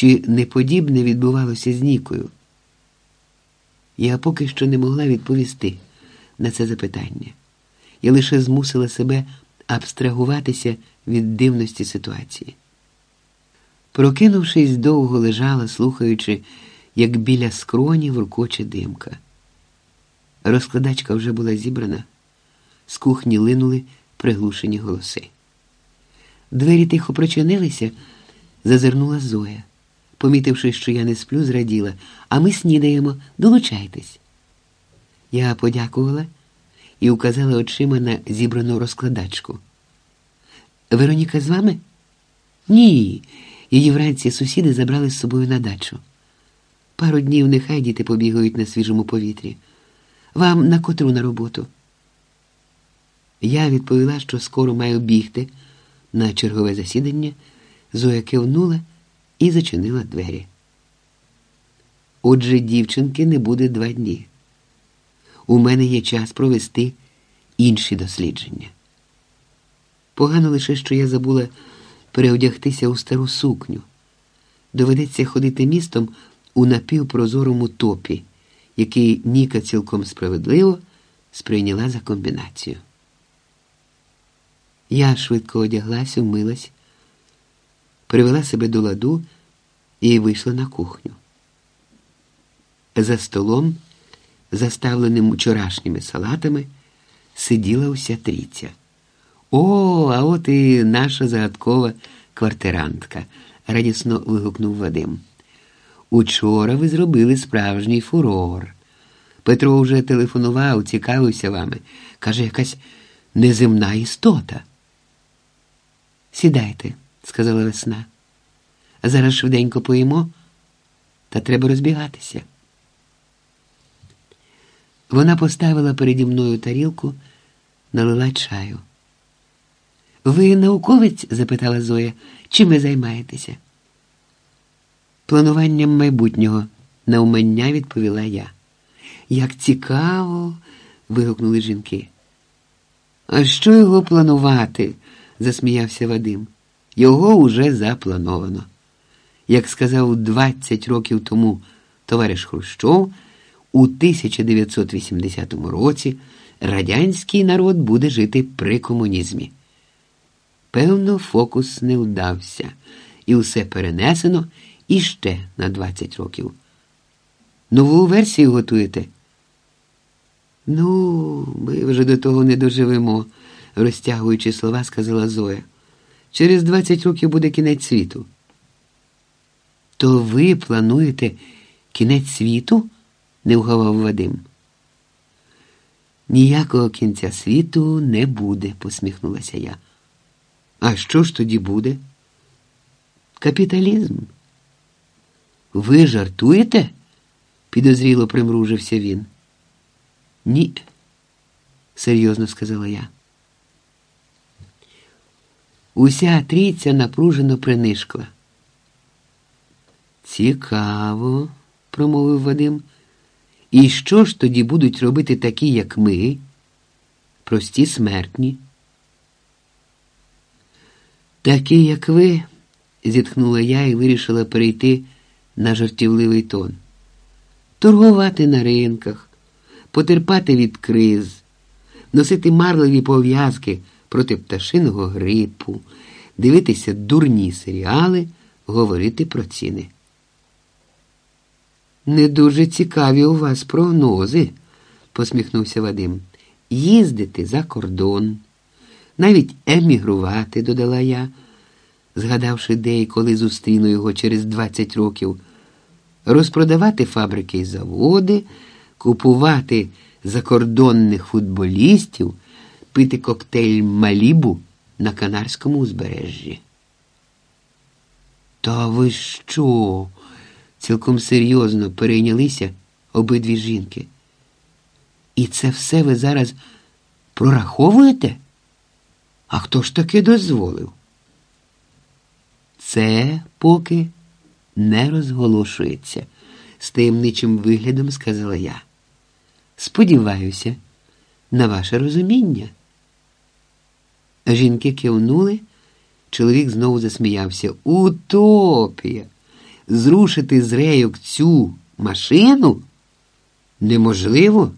чи не подібне відбувалося з Нікою? Я поки що не могла відповісти на це запитання. Я лише змусила себе абстрагуватися від дивності ситуації. Прокинувшись, довго лежала, слухаючи, як біля скроні воркоче димка. Розкладачка вже була зібрана, з кухні линули приглушені голоси. Двері тихо прочинилися, зазирнула Зоя. Помітивши, що я не сплю, зраділа, а ми снідаємо, долучайтесь. Я подякувала і указала очима на зібрану розкладачку. Вероніка з вами? Ні. Її вранці сусіди забрали з собою на дачу. Пару днів нехай діти побігають на свіжому повітрі. Вам на котру на роботу? Я відповіла, що скоро маю бігти на чергове засідання. Зоя кивнула і зачинила двері. Отже, дівчинки не буде два дні. У мене є час провести інші дослідження. Погано лише, що я забула переодягтися у стару сукню. Доведеться ходити містом у напівпрозорому топі, який Ніка цілком справедливо сприйняла за комбінацію. Я швидко одяглась, умилась, привела себе до ладу і вийшла на кухню. За столом, заставленим вчорашніми салатами, сиділа уся трійця. О, а от і наша загадкова квартирантка, радісно вигукнув Вадим. Учора ви зробили справжній фурор. Петро вже телефонував, цікавився вами. Каже, якась неземна істота. Сідайте, сказала весна. А зараз швиденько поїмо, та треба розбігатися. Вона поставила переді мною тарілку, налила чаю. Ви науковець? запитала Зоя. Чим ви займаєтеся? Плануванням майбутнього, навмання відповіла я. Як цікаво. вигукнули жінки. А що його планувати? засміявся Вадим. Його уже заплановано. Як сказав 20 років тому товариш Хрущов, у 1980 році радянський народ буде жити при комунізмі. Певно, фокус не вдався, і все перенесено іще на 20 років. Нову версію готуєте? Ну, ми вже до того не доживемо, розтягуючи слова, сказала Зоя. Через 20 років буде кінець світу. То ви плануєте кінець світу? не вгавав Вадим. Ніякого кінця світу не буде, посміхнулася я. А що ж тоді буде? Капіталізм. Ви жартуєте? підозріло примружився він. Ні, серйозно сказала я. Уся трійця напружено принишкла. Цікаво, промовив Вадим. І що ж тоді будуть робити такі, як ми, прості смертні? Такі, як ви, зітхнула я і вирішила перейти на жартівливий тон. Торгувати на ринках, потерпати від криз, носити марливі пов'язки проти пташиного грипу, дивитися дурні серіали, говорити про ціни. Не дуже цікаві у вас прогнози, посміхнувся Вадим. Їздити за кордон, навіть емігрувати, додала я, згадавши де коли зустріну його через 20 років, розпродавати фабрики і заводи, купувати закордонних футболістів, пити коктейль Малібу на Канарському узбережжі. Та ви що? цілком серйозно перейнялися обидві жінки. І це все ви зараз прораховуєте? А хто ж таки дозволив? Це поки не розголошується, з таємничим виглядом сказала я. Сподіваюся, на ваше розуміння. Жінки кивнули, чоловік знову засміявся. Утопія! зрушити з рейок цю машину неможливо.